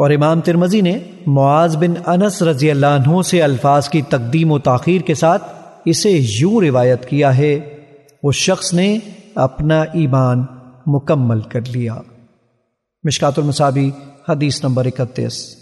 اور امام ترمزی نے معاذ بن انس رضی اللہ عنہ سے الفاظ کی تقدیم و تاخیر کے ساتھ اسے یوں روایت کیا ہے اس شخص نے اپنا ایمان مکمل کر لیا۔ مشکات المصابی، حدیث نمبر اکتیس۔